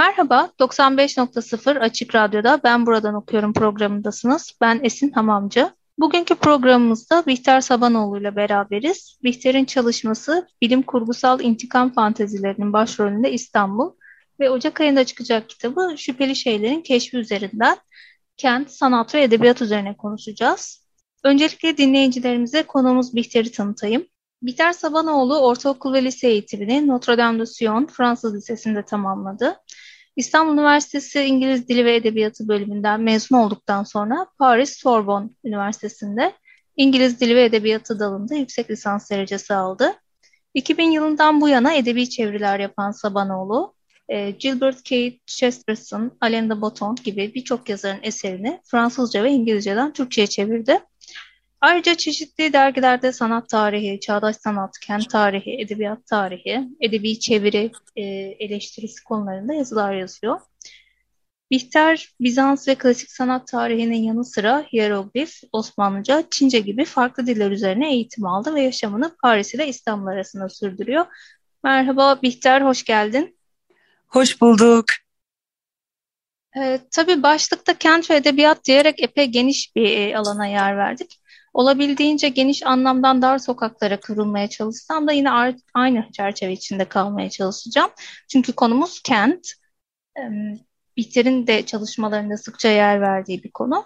Merhaba, 95.0 Açık Radyo'da Ben Buradan Okuyorum programındasınız. Ben Esin Hamamcı. Bugünkü programımızda Bihter Sabanoğlu ile beraberiz. Bihter'in çalışması bilim kurgusal intikam fantezilerinin başrolünde İstanbul ve Ocak ayında çıkacak kitabı Şüpheli Şeylerin Keşfi üzerinden kent, sanat ve edebiyat üzerine konuşacağız. Öncelikle dinleyicilerimize konumuz Bihter'i tanıtayım. Bihter Sabanoğlu ortaokul ve lise eğitimini Notre Dame de Sion Fransız Lisesi'nde tamamladı. İstanbul Üniversitesi İngiliz Dili ve Edebiyatı bölümünden mezun olduktan sonra Paris Sorbonne Üniversitesi'nde İngiliz Dili ve Edebiyatı dalında yüksek lisans derecesi aldı. 2000 yılından bu yana edebi çeviriler yapan Sabanoğlu, e, Gilbert K. Chesterton, Alain de Botton gibi birçok yazarın eserini Fransızca ve İngilizceden Türkçe'ye çevirdi. Ayrıca çeşitli dergilerde sanat tarihi, çağdaş sanat, kent tarihi, edebiyat tarihi, edebi çeviri, e, eleştirisi konularında yazılar yazıyor. Bihter, Bizans ve klasik sanat tarihinin yanı sıra hieroglif, Osmanlıca, Çince gibi farklı diller üzerine eğitim aldı ve yaşamını Paris ile İstanbul arasında sürdürüyor. Merhaba Bihter, hoş geldin. Hoş bulduk. Ee, tabii başlıkta kent ve edebiyat diyerek epey geniş bir e, alana yer verdik olabildiğince geniş anlamdan dar sokaklara kıvrılmaya çalışsam da yine aynı çerçeve içinde kalmaya çalışacağım. Çünkü konumuz kent. Bihter'in de çalışmalarında sıkça yer verdiği bir konu.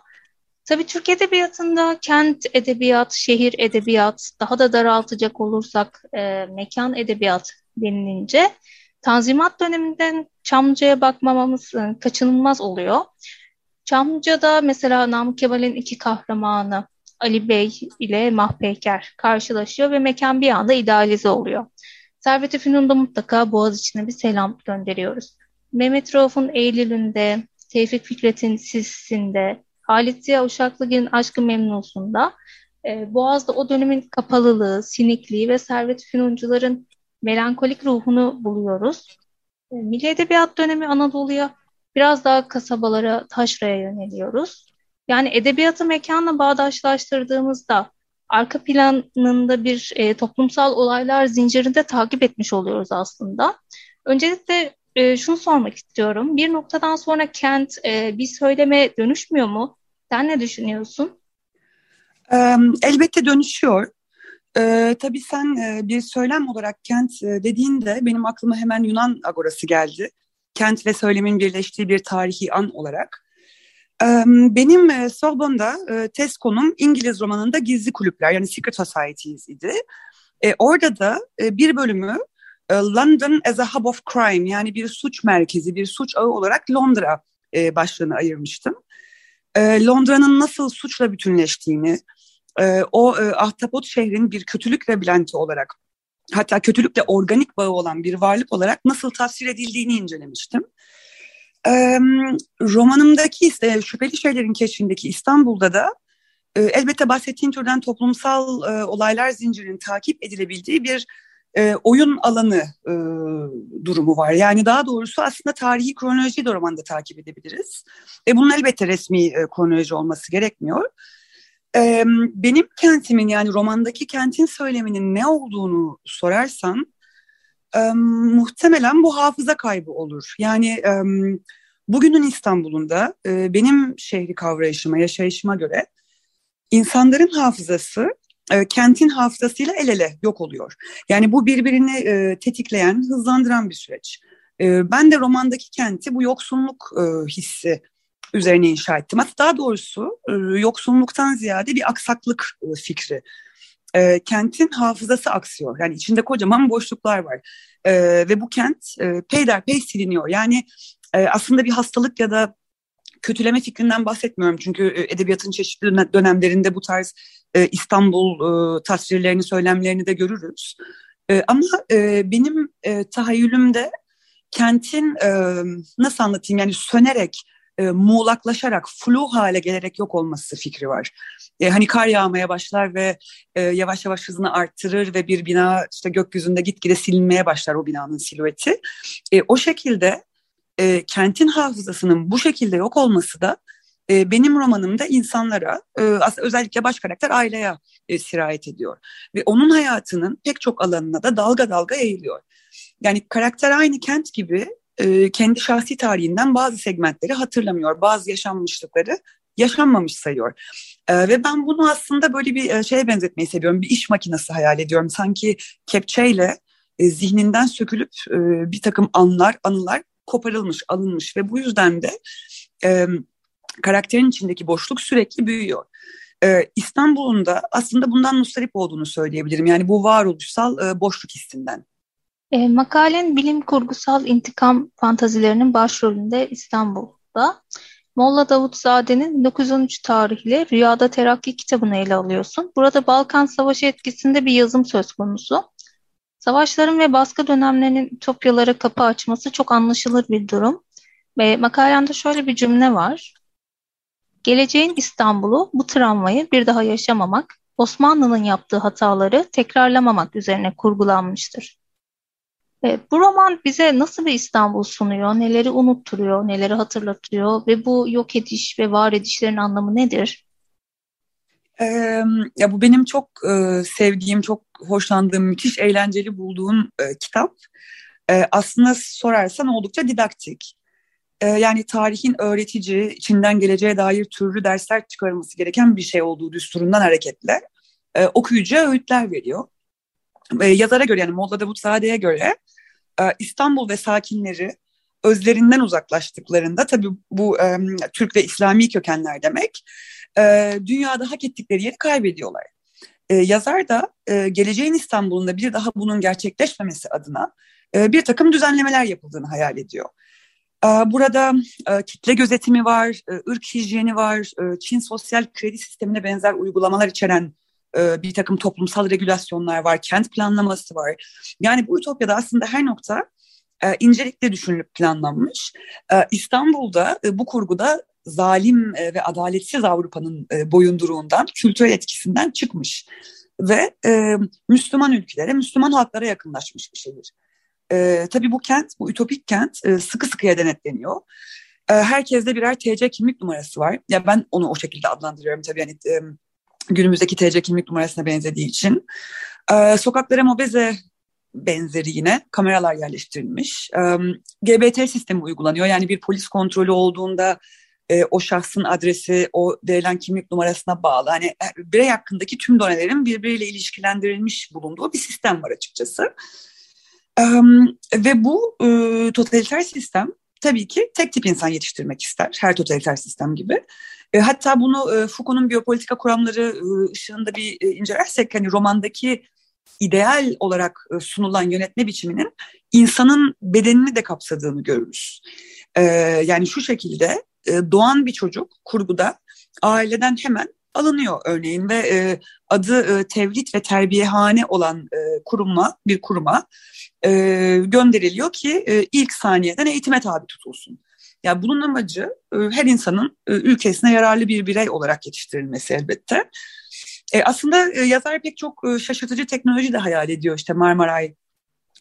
Tabii Türk Edebiyatı'nda kent edebiyat, şehir edebiyat, daha da daraltacak olursak e, mekan edebiyat denilince Tanzimat döneminden Çamlıca'ya bakmamamız e, kaçınılmaz oluyor. Çamlıca'da mesela Namık Kemal'in iki kahramanı Ali Bey ile Mahpeyker karşılaşıyor ve mekan bir anda idealize oluyor. Servet-i Fünun'da mutlaka Boğaz içine bir selam gönderiyoruz. Mehmet Rauf'un Eylül'ünde, Tevfik Fikret'in Sis'inde, Halit Ziya Uşaklıgil'in Aşkı Memnun'sunda e, Boğaz'da o dönemin kapalılığı, sinikliği ve Servet Fünuncuların melankolik ruhunu buluyoruz. E, Milli Edebiyat dönemi Anadolu'ya biraz daha kasabalara, taşraya yöneliyoruz. Yani edebiyatı mekanla bağdaşlaştırdığımızda arka planında bir e, toplumsal olaylar zincirinde takip etmiş oluyoruz aslında. Öncelikle e, şunu sormak istiyorum. Bir noktadan sonra kent e, bir söyleme dönüşmüyor mu? Sen ne düşünüyorsun? Elbette dönüşüyor. Ee, tabii sen e, bir söylem olarak kent e, dediğinde benim aklıma hemen Yunan agorası geldi. Kent ve söylemin birleştiği bir tarihi an olarak. Benim Sorbonne'da e, tez konum İngiliz romanında gizli kulüpler yani Secret Societies idi. Orada da bir bölümü London as a Hub of Crime yani bir suç merkezi, bir suç ağı olarak Londra başlığını ayırmıştım. Londra'nın nasıl suçla bütünleştiğini, o ahtapot şehrin bir kötülük labirenti olarak hatta kötülükle organik bağı olan bir varlık olarak nasıl tasvir edildiğini incelemiştim. E, romanımdaki işte şüpheli şeylerin keşfindeki İstanbul'da da e, elbette bahsettiğim türden toplumsal e, olaylar zincirinin takip edilebildiği bir e, oyun alanı e, durumu var. Yani daha doğrusu aslında tarihi kronolojiyi de romanda takip edebiliriz. E, bunun elbette resmi e, kronoloji olması gerekmiyor. E, benim kentimin yani romandaki kentin söyleminin ne olduğunu sorarsan e, muhtemelen bu hafıza kaybı olur. Yani e, bugünün İstanbul'unda e, benim şehri kavrayışıma, yaşayışıma göre insanların hafızası e, kentin hafızasıyla el ele yok oluyor. Yani bu birbirini e, tetikleyen, hızlandıran bir süreç. E, ben de romandaki kenti bu yoksunluk e, hissi üzerine inşa ettim. Hatta daha doğrusu e, yoksunluktan ziyade bir aksaklık e, fikri e, kentin hafızası aksıyor. Yani içinde kocaman boşluklar var. E, ve bu kent e, peyderpey siliniyor. Yani e, aslında bir hastalık ya da kötüleme fikrinden bahsetmiyorum çünkü e, edebiyatın çeşitli dönemlerinde bu tarz e, İstanbul e, tasvirlerini, söylemlerini de görürüz. Ama benim e, tahayyülümde kentin nasıl anlatayım yani sönerek, muğlaklaşarak, flu hale gelerek yok olması fikri var. Hani kar yağmaya başlar ve yavaş yavaş hızını arttırır ve bir bina işte gökyüzünde gitgide silinmeye başlar o binanın silüeti. O şekilde e, kentin hafızasının bu şekilde yok olması da e, benim romanımda insanlara e, özellikle baş karakter aileye e, sirayet ediyor. Ve onun hayatının pek çok alanına da dalga dalga eğiliyor. Yani karakter aynı kent gibi e, kendi şahsi tarihinden bazı segmentleri hatırlamıyor. Bazı yaşanmışlıkları yaşanmamış sayıyor. E, ve ben bunu aslında böyle bir e, şeye benzetmeyi seviyorum. Bir iş makinesi hayal ediyorum. Sanki kepçeyle e, zihninden sökülüp e, bir takım anlar, anılar koparılmış, alınmış ve bu yüzden de e, karakterin içindeki boşluk sürekli büyüyor. Ee, İstanbul'un da aslında bundan mustarip olduğunu söyleyebilirim. Yani bu varoluşsal e, boşluk hissinden. E, makalen bilim kurgusal intikam fantazilerinin başrolünde İstanbul'da. Molla Davutzade'nin 1913 tarihli Rüyada Terakki kitabını ele alıyorsun. Burada Balkan Savaşı etkisinde bir yazım söz konusu. Savaşların ve baskı dönemlerinin ütopyalara kapı açması çok anlaşılır bir durum. Ve makalende şöyle bir cümle var. Geleceğin İstanbul'u bu travmayı bir daha yaşamamak, Osmanlı'nın yaptığı hataları tekrarlamamak üzerine kurgulanmıştır. E, bu roman bize nasıl bir İstanbul sunuyor, neleri unutturuyor, neleri hatırlatıyor ve bu yok ediş ve var edişlerin anlamı nedir? Ee, ya bu benim çok e, sevdiğim, çok hoşlandığım, müthiş eğlenceli bulduğum e, kitap. E, aslında sorarsan oldukça didaktik. E, yani tarihin öğretici, içinden geleceğe dair türlü dersler çıkarılması gereken bir şey olduğu düsturundan hareketle e, okuyucuya öğütler veriyor. E, yazara göre yani Molla Davutzade'ye göre e, İstanbul ve sakinleri özlerinden uzaklaştıklarında tabii bu e, Türk ve İslami kökenler demek e, dünyada hak ettikleri yeri kaybediyorlar. E, yazar da e, geleceğin İstanbul'unda bir daha bunun gerçekleşmemesi adına e, bir takım düzenlemeler yapıldığını hayal ediyor. E, burada e, kitle gözetimi var, e, ırk hijyeni var, e, Çin sosyal kredi sistemine benzer uygulamalar içeren e, bir takım toplumsal regülasyonlar var, kent planlaması var. Yani bu ütopyada aslında her nokta e, incelikle düşünülüp planlanmış. E, İstanbul'da bu kurguda zalim e, ve adaletsiz Avrupa'nın e, boyunduruğundan, kültürel etkisinden çıkmış. Ve e, Müslüman ülkelere, Müslüman halklara yakınlaşmış bir şehir. E, tabii bu kent, bu ütopik kent e, sıkı sıkıya denetleniyor. E, herkeste birer TC kimlik numarası var. Ya ben onu o şekilde adlandırıyorum tabii. Yani, e, günümüzdeki TC kimlik numarasına benzediği için. E, sokaklara mobeze benzeri yine kameralar yerleştirilmiş. E, GBT sistemi uygulanıyor. Yani bir polis kontrolü olduğunda e, o şahsın adresi o verilen kimlik numarasına bağlı. Hani e, birey hakkındaki tüm donelerin birbiriyle ilişkilendirilmiş bulunduğu bir sistem var açıkçası. E, ve bu e, totaliter sistem tabii ki tek tip insan yetiştirmek ister. Her totaliter sistem gibi. E, hatta bunu e, Foucault'un biyopolitika kuramları e, ışığında bir e, incelersek hani romandaki ideal olarak e, sunulan yönetme biçiminin insanın bedenini de kapsadığını görürüz. E, yani şu şekilde e, doğan bir çocuk kurguda aileden hemen alınıyor örneğin ve e, adı e, tevlit ve terbiyehane olan e, kuruma bir kuruma e, gönderiliyor ki e, ilk saniyeden eğitime tabi tutulsun. Yani bunun amacı e, her insanın e, ülkesine yararlı bir birey olarak yetiştirilmesi elbette. E, aslında e, yazar pek çok e, şaşırtıcı teknoloji de hayal ediyor. İşte Marmaray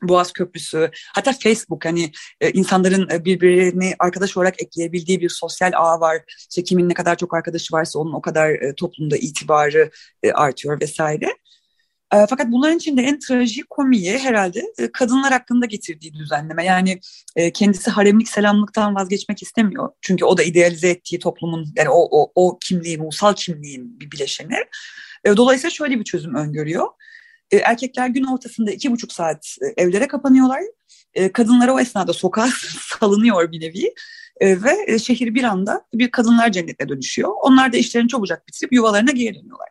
Boğaz Köprüsü, hatta Facebook hani e, insanların e, birbirini arkadaş olarak ekleyebildiği bir sosyal ağ var. İşte kimin ne kadar çok arkadaşı varsa onun o kadar e, toplumda itibarı e, artıyor vesaire. E, fakat bunların içinde en trajik komiği herhalde e, kadınlar hakkında getirdiği düzenleme. Yani e, kendisi haremlik selamlıktan vazgeçmek istemiyor. Çünkü o da idealize ettiği toplumun yani o, o, o kimliğin, ulusal kimliğin bir bileşeni. E, dolayısıyla şöyle bir çözüm öngörüyor. E, erkekler gün ortasında iki buçuk saat e, evlere kapanıyorlar. E, kadınlara o esnada sokağa salınıyor bir nevi. Ve şehir bir anda bir kadınlar cennetine dönüşüyor. Onlar da işlerini çabucak bitirip yuvalarına geri dönüyorlar.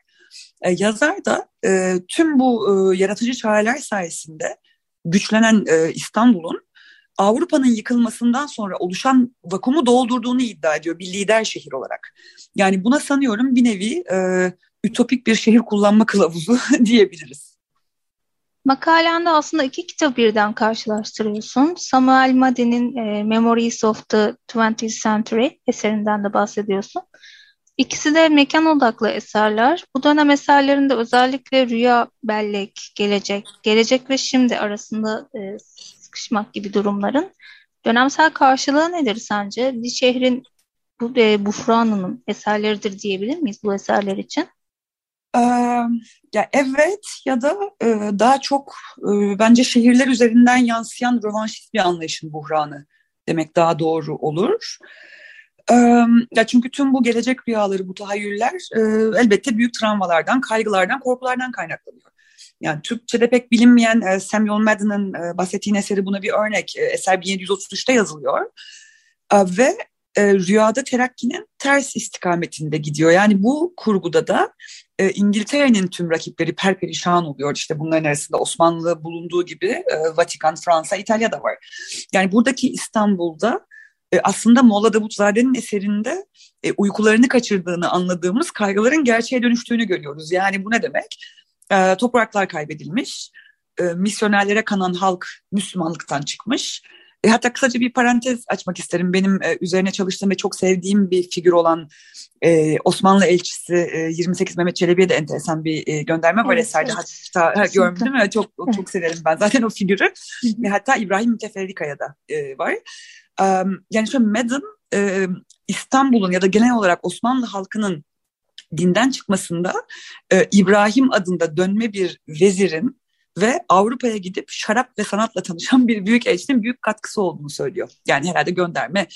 Yazar da tüm bu yaratıcı çareler sayesinde güçlenen İstanbul'un Avrupa'nın yıkılmasından sonra oluşan vakumu doldurduğunu iddia ediyor bir lider şehir olarak. Yani buna sanıyorum bir nevi ütopik bir şehir kullanma kılavuzu diyebiliriz. Makalende aslında iki kitap birden karşılaştırıyorsun. Samuel Madin'in e, Memories of the 20th Century eserinden de bahsediyorsun. İkisi de mekan odaklı eserler. Bu dönem eserlerinde özellikle rüya, bellek, gelecek, gelecek ve şimdi arasında e, sıkışmak gibi durumların dönemsel karşılığı nedir sence? Bir şehrin bu e, Bufranı'nın eserleridir diyebilir miyiz bu eserler için? Ee, ya evet ya da e, daha çok e, bence şehirler üzerinden yansıyan rövanşist bir anlayışın buhranı demek daha doğru olur. Ee, ya çünkü tüm bu gelecek rüyaları, bu tahayyüller e, elbette büyük travmalardan, kaygılardan, korkulardan kaynaklanıyor. Yani Türkçe'de pek bilinmeyen e, Samuel Madden'ın e, bahsettiğin eseri buna bir örnek. E, eser 1733'te yazılıyor. E, ve e, rüyada terakkinin ters istikametinde gidiyor. Yani bu kurguda da e, İngiltere'nin tüm rakipleri perperişan oluyor. İşte bunların arasında Osmanlı bulunduğu gibi e, Vatikan, Fransa, İtalya da var. Yani buradaki İstanbul'da e, aslında Molla Davutzade'nin eserinde e, uykularını kaçırdığını anladığımız kaygıların gerçeğe dönüştüğünü görüyoruz. Yani bu ne demek? E, topraklar kaybedilmiş, e, misyonerlere kanan halk Müslümanlıktan çıkmış e, hatta kısaca bir parantez açmak isterim. Benim e, üzerine çalıştığım ve çok sevdiğim bir figür olan e, Osmanlı elçisi e, 28 Mehmet Çelebi'ye de enteresan bir e, gönderme var evet, eserde. Evet. Hatta ha, görmüştüm ve çok çok severim ben zaten o figürü. ve hatta İbrahim Müteferrika'ya da e, var. Um, yani şöyle Madden e, İstanbul'un ya da genel olarak Osmanlı halkının dinden çıkmasında e, İbrahim adında dönme bir vezirin ve Avrupa'ya gidip şarap ve sanatla tanışan bir büyük elçinin büyük katkısı olduğunu söylüyor. Yani herhalde gönderme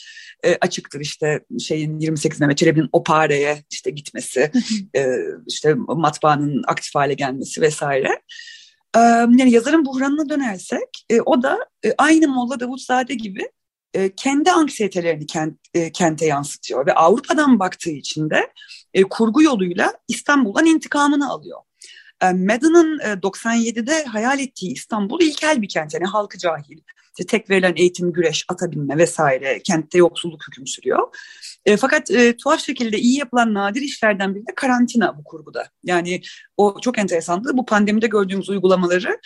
e, açıktır işte şeyin 28 Mehmet Çelebi'nin Opare'ye işte gitmesi, e, işte matbaanın aktif hale gelmesi vesaire. E, yani yazarın buhranına dönersek e, o da e, aynı Molla Davutzade gibi e, kendi anksiyetelerini kent, e, kente yansıtıyor ve Avrupa'dan baktığı için de e, kurgu yoluyla İstanbul'dan intikamını alıyor. E, Madden'ın 97'de hayal ettiği İstanbul ilkel bir kent. Yani halkı cahil. İşte tek verilen eğitim, güreş, ata binme vesaire. Kentte yoksulluk hüküm sürüyor. E, fakat e, tuhaf şekilde iyi yapılan nadir işlerden biri de karantina bu kurguda. Yani o çok enteresandı. Bu pandemide gördüğümüz uygulamaları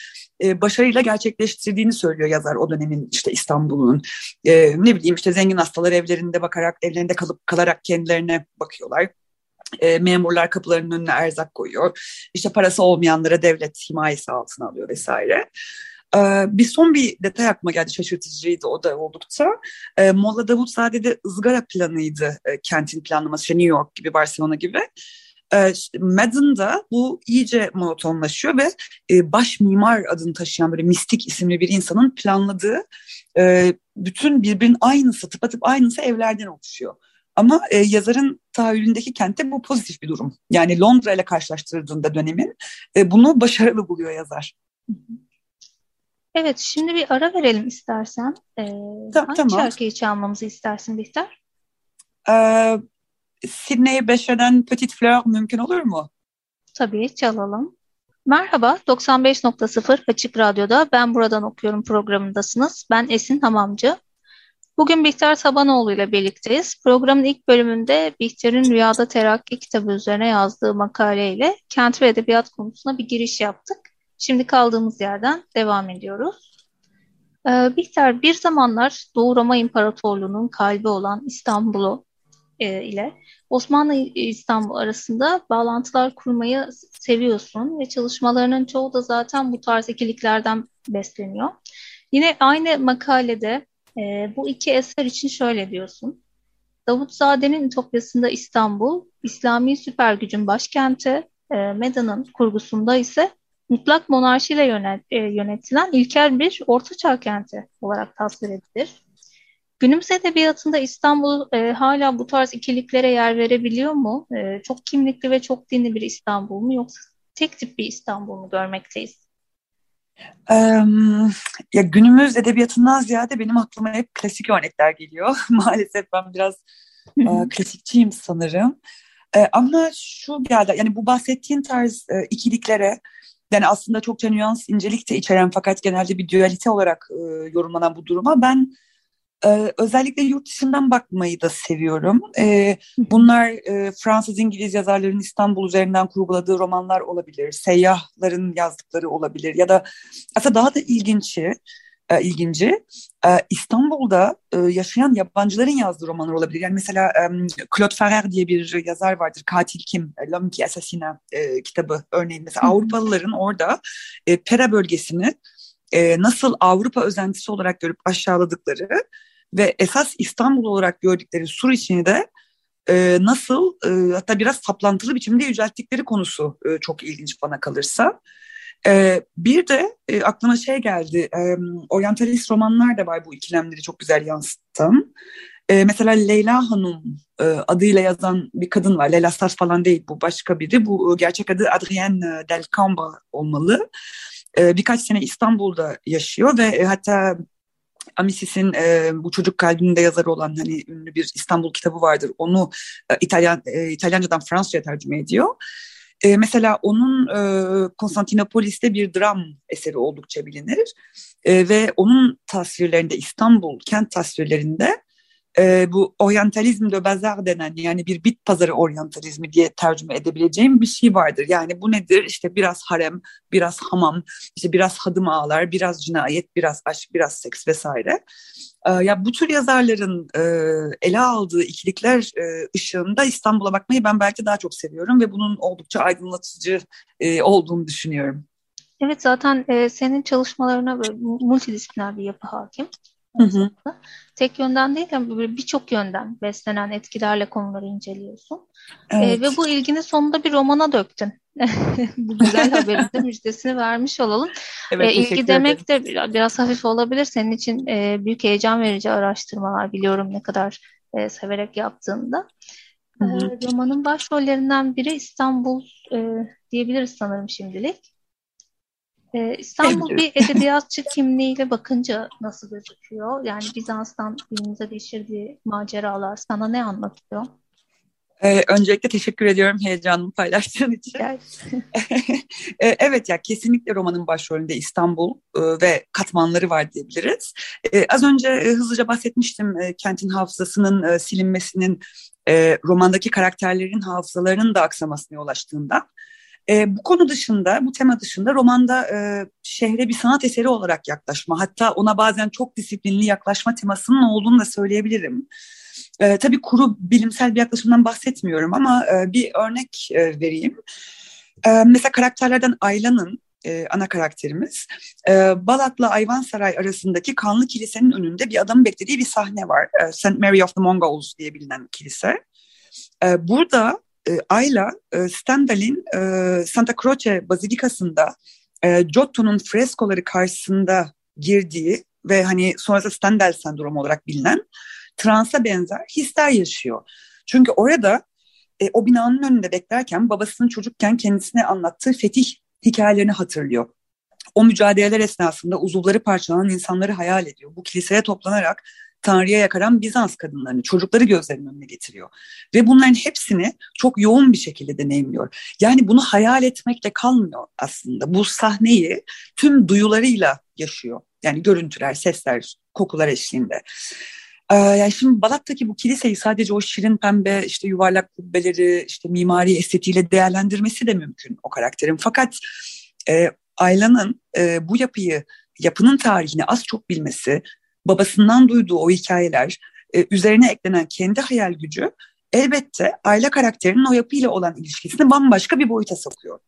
e, başarıyla gerçekleştirdiğini söylüyor yazar o dönemin işte İstanbul'un. E, ne bileyim işte zengin hastalar evlerinde bakarak, evlerinde kalıp kalarak kendilerine bakıyorlar e, memurlar kapılarının önüne erzak koyuyor. İşte parası olmayanlara devlet himayesi altına alıyor vesaire. Ee, bir son bir detay aklıma geldi şaşırtıcıydı o da oldukça. Ee, Molla Davutzade'de ızgara planıydı e, kentin planlaması işte New York gibi Barcelona gibi. Ee, işte Madden'da bu iyice monotonlaşıyor ve e, baş mimar adını taşıyan böyle mistik isimli bir insanın planladığı e, bütün birbirinin aynısı tıpatıp aynısı evlerden oluşuyor. Ama e, yazarın tahayyülündeki kentte bu pozitif bir durum. Yani Londra ile karşılaştırdığında dönemin e, bunu başarılı buluyor yazar. Evet, şimdi bir ara verelim istersen. Ee, Ta hangi tamam. şarkıyı çalmamızı istersin Bihter? Ee, Sidney Beşer'den Petit Fleur mümkün olur mu? Tabii, çalalım. Merhaba, 95.0 Açık Radyo'da Ben Buradan Okuyorum programındasınız. Ben Esin Hamamcı. Bugün Bihter Sabanoğlu ile birlikteyiz. Programın ilk bölümünde Bihter'in Rüyada Terakki kitabı üzerine yazdığı makaleyle kent ve edebiyat konusuna bir giriş yaptık. Şimdi kaldığımız yerden devam ediyoruz. Ee, Bihter bir zamanlar Doğu Roma İmparatorluğu'nun kalbi olan İstanbul'u e, ile Osmanlı İstanbul arasında bağlantılar kurmayı seviyorsun ve çalışmalarının çoğu da zaten bu tarz ikiliklerden besleniyor. Yine aynı makalede e, bu iki eser için şöyle diyorsun. Davutzade'nin Ütopyası'nda İstanbul, İslami süper gücün başkenti, e, Meda'nın kurgusunda ise mutlak monarşiyle yönet, e, yönetilen ilkel bir ortaçağ kenti olarak tasvir edilir. Günümüz edebiyatında İstanbul e, hala bu tarz ikiliklere yer verebiliyor mu? E, çok kimlikli ve çok dinli bir İstanbul mu yoksa tek tip bir İstanbul mu görmekteyiz? Ya günümüz edebiyatından ziyade benim aklıma hep klasik örnekler geliyor. Maalesef ben biraz e, klasikçiyim sanırım. E, ama şu geldi, yani bu bahsettiğin tarz e, ikiliklere Yani aslında çokça nüans, incelik de içeren fakat genelde bir dualite olarak e, yorumlanan bu duruma ben ee, özellikle yurt dışından bakmayı da seviyorum. Ee, bunlar e, Fransız İngiliz yazarların İstanbul üzerinden kurguladığı romanlar olabilir, seyyahların yazdıkları olabilir ya da aslında daha da ilginçi, e, ilginci e, İstanbul'da e, yaşayan yabancıların yazdığı romanlar olabilir. Yani mesela e, Claude Ferrer diye bir yazar vardır. Katil Kim? L'Homme qui Assassina e, kitabı örneğin. Mesela Avrupalıların orada e, Pera bölgesini e, nasıl Avrupa özentisi olarak görüp aşağıladıkları ve esas İstanbul olarak gördükleri Sur içini de e, nasıl e, hatta biraz saplantılı biçimde yücelttikleri konusu e, çok ilginç bana kalırsa. E, bir de e, aklıma şey geldi, e, oryantalist romanlar da var bu ikilemleri çok güzel yansıtan. E, mesela Leyla Hanım e, adıyla yazan bir kadın var. Leyla Stas falan değil bu başka biri. Bu gerçek adı Adrienne Delcamba olmalı. E, birkaç sene İstanbul'da yaşıyor ve e, hatta Amisis'in e, bu çocuk kalbinde yazarı olan hani ünlü bir İstanbul kitabı vardır. Onu e, İtalyan e, İtalyancadan Fransızca tercüme ediyor. E, mesela onun e, Konstantinopolis'te bir dram eseri oldukça bilinir. E, ve onun tasvirlerinde İstanbul kent tasvirlerinde e, bu oryantalizm de bazar denen yani bir bit pazarı oryantalizmi diye tercüme edebileceğim bir şey vardır. Yani bu nedir? İşte biraz harem, biraz hamam, işte biraz hadım ağlar, biraz cinayet, biraz aşk, biraz seks vesaire. E, ya bu tür yazarların e, ele aldığı ikilikler e, ışığında İstanbul'a bakmayı ben belki daha çok seviyorum ve bunun oldukça aydınlatıcı e, olduğunu düşünüyorum. Evet zaten e, senin çalışmalarına multidisipliner bir yapı hakim. Hı hı. Tek yönden değil de birçok yönden beslenen etkilerle konuları inceliyorsun. Ee, evet. E, ve bu ilgini sonunda bir romana döktün. bu güzel haberin de müjdesini vermiş olalım. Evet, e, ilgi demek de biraz, biraz hafif olabilir. Senin için e, büyük heyecan verici araştırmalar biliyorum ne kadar e, severek yaptığında. E, romanın başrollerinden biri İstanbul e, diyebiliriz sanırım şimdilik. Ee, İstanbul bir edebiyatçı kimliğiyle bakınca nasıl gözüküyor? Yani Bizans'tan günümüze geçirdiği maceralar sana ne anlatıyor? Ee, öncelikle teşekkür ediyorum heyecanımı paylaştığın için. ee, evet ya kesinlikle romanın başrolünde İstanbul e, ve katmanları var diyebiliriz. Ee, az önce e, hızlıca bahsetmiştim e, kentin hafızasının e, silinmesinin e, romandaki karakterlerin hafızalarının da aksamasına yol açtığından. E, bu konu dışında, bu tema dışında romanda e, şehre bir sanat eseri olarak yaklaşma, hatta ona bazen çok disiplinli yaklaşma temasının olduğunu da söyleyebilirim. E, tabii kuru bilimsel bir yaklaşımdan bahsetmiyorum ama e, bir örnek e, vereyim. E, mesela karakterlerden Ayla'nın e, ana karakterimiz. E, Balat'la Ayvansaray arasındaki Kanlı Kilise'nin önünde bir adamın beklediği bir sahne var. E, St. Mary of the Mongols diye bilinen kilise. E, burada e, Ayla e, Stendhal'in e, Santa Croce Bazilikası'nda e, Giotto'nun freskoları karşısında girdiği ve hani sonrasında Stendhal sendromu olarak bilinen transa benzer hisler yaşıyor. Çünkü orada o binanın önünde beklerken babasının çocukken kendisine anlattığı fetih hikayelerini hatırlıyor. O mücadeleler esnasında uzuvları parçalanan insanları hayal ediyor. Bu kiliseye toplanarak Tanrı'ya yakaran Bizans kadınlarını, çocukları gözlerinin önüne getiriyor. Ve bunların hepsini çok yoğun bir şekilde deneyimliyor. Yani bunu hayal etmekle kalmıyor aslında. Bu sahneyi tüm duyularıyla yaşıyor. Yani görüntüler, sesler, kokular eşliğinde. Ee, yani şimdi Balat'taki bu kiliseyi sadece o şirin pembe işte yuvarlak kubbeleri işte mimari estetiğiyle değerlendirmesi de mümkün o karakterin. Fakat e, Ayla'nın e, bu yapıyı yapının tarihini az çok bilmesi babasından duyduğu o hikayeler, e, üzerine eklenen kendi hayal gücü elbette aile karakterinin o yapıyla olan ilişkisini bambaşka bir boyuta sokuyor.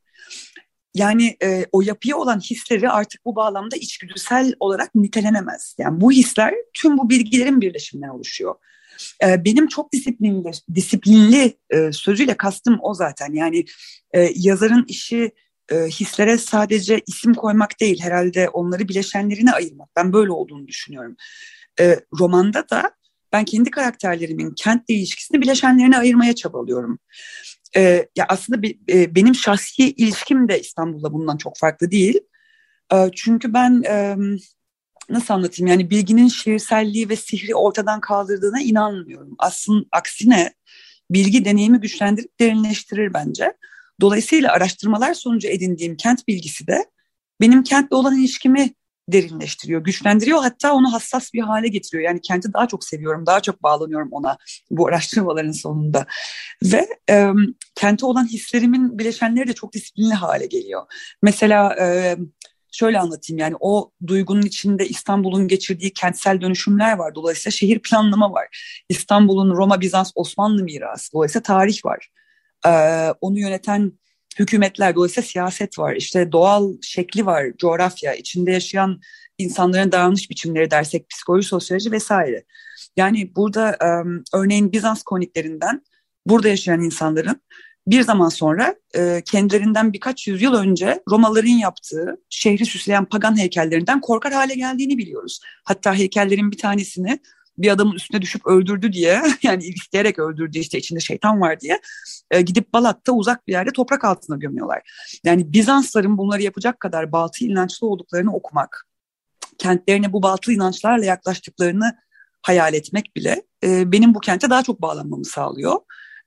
Yani e, o yapıya olan hisleri artık bu bağlamda içgüdüsel olarak nitelenemez. Yani bu hisler tüm bu bilgilerin birleşiminden oluşuyor. E, benim çok disiplinli, disiplinli e, sözüyle kastım o zaten. Yani e, yazarın işi e, hislere sadece isim koymak değil herhalde onları bileşenlerine ayırmak. Ben böyle olduğunu düşünüyorum. E, romanda da ben kendi karakterlerimin kentle ilişkisini bileşenlerine ayırmaya çabalıyorum. E, ya aslında bir, e, benim şahsi ilişkim de İstanbul'da bundan çok farklı değil. E, çünkü ben e, nasıl anlatayım yani bilginin şiirselliği ve sihri ortadan kaldırdığına inanmıyorum. Aslında aksine bilgi deneyimi güçlendirip derinleştirir bence. Dolayısıyla araştırmalar sonucu edindiğim kent bilgisi de benim kentle olan ilişkimi derinleştiriyor, güçlendiriyor hatta onu hassas bir hale getiriyor. Yani kenti daha çok seviyorum, daha çok bağlanıyorum ona bu araştırmaların sonunda. Ve e, kente olan hislerimin bileşenleri de çok disiplinli hale geliyor. Mesela e, şöyle anlatayım yani o duygunun içinde İstanbul'un geçirdiği kentsel dönüşümler var. Dolayısıyla şehir planlama var. İstanbul'un Roma, Bizans, Osmanlı mirası. Dolayısıyla tarih var. Onu yöneten hükümetler, dolayısıyla siyaset var. İşte doğal şekli var, coğrafya, içinde yaşayan insanların davranış biçimleri dersek, psikoloji, sosyoloji vesaire. Yani burada örneğin Bizans koniklerinden burada yaşayan insanların bir zaman sonra e, kendilerinden birkaç yüzyıl önce Romalıların yaptığı şehri süsleyen pagan heykellerinden korkar hale geldiğini biliyoruz. Hatta heykellerin bir tanesini bir adamın üstüne düşüp öldürdü diye yani isteyerek öldürdü işte içinde şeytan var diye e, gidip Balat'ta uzak bir yerde toprak altına gömüyorlar. Yani Bizansların bunları yapacak kadar batı inançlı olduklarını okumak, kentlerine bu batıl inançlarla yaklaştıklarını hayal etmek bile e, benim bu kente daha çok bağlanmamı sağlıyor.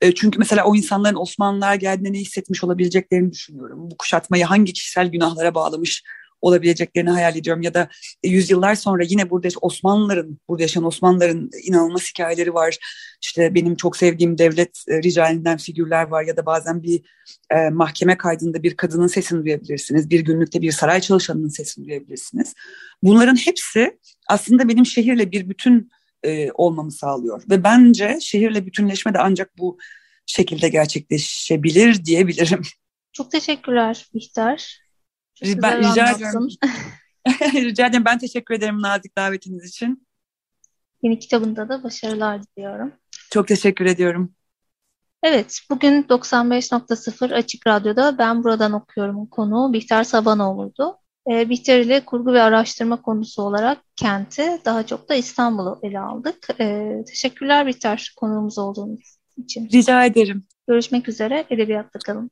E, çünkü mesela o insanların Osmanlılar geldiğinde ne hissetmiş olabileceklerini düşünüyorum. Bu kuşatmayı hangi kişisel günahlara bağlamış olabileceklerini hayal ediyorum. Ya da yüzyıllar sonra yine burada Osmanlıların, burada yaşayan Osmanlıların inanılmaz hikayeleri var. İşte benim çok sevdiğim devlet e, ricalinden figürler var ya da bazen bir e, mahkeme kaydında bir kadının sesini duyabilirsiniz. Bir günlükte bir saray çalışanının sesini duyabilirsiniz. Bunların hepsi aslında benim şehirle bir bütün e, olmamı sağlıyor. Ve bence şehirle bütünleşme de ancak bu şekilde gerçekleşebilir diyebilirim. Çok teşekkürler Bihter. Çok ben rica ediyorum. rica ederim. Ben teşekkür ederim nazik davetiniz için. Yeni kitabında da başarılar diliyorum. Çok teşekkür ediyorum. Evet, bugün 95.0 Açık Radyo'da Ben Buradan Okuyorum konu Bihter Sabanoğlu'ydu. E, Bihter ile kurgu ve araştırma konusu olarak kenti, daha çok da İstanbul'u ele aldık. E, teşekkürler Bihter konuğumuz olduğunuz için. Rica ederim. Görüşmek üzere, edebiyatta kalın.